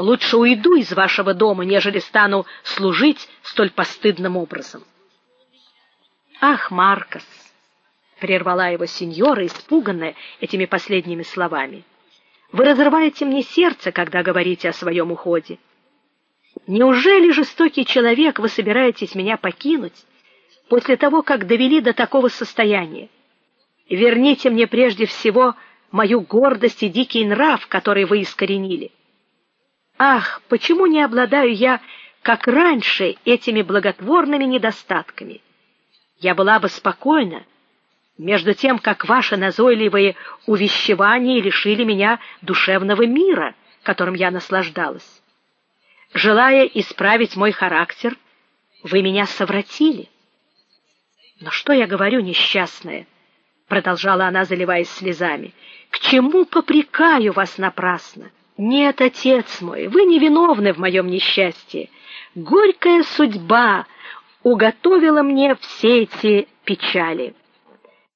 Лучше уйду из вашего дома, нежели стану служить столь постыдным образом. Ах, Маркос, прервала его сеньора, испуганная этими последними словами. Вы разрываете мне сердце, когда говорите о своем уходе. Неужели жестокий человек вы собираетесь меня покинуть после того, как довели до такого состояния? Верните мне прежде всего мою гордость и дикий нрав, который вы искоренили. Ах, почему не обладаю я, как раньше, этими благотворными недостатками? Я была бы спокойна, между тем как ваши назойливые увещевания лишили меня душевного мира, которым я наслаждалась. Желая исправить мой характер, вы меня совратили. Но что я говорю, несчастная, продолжала она, заливаясь слезами. К чему попрекаю вас напрасно? Нет, отец мой, вы не виновны в моем несчастье. Горькая судьба уготовила мне все эти печали.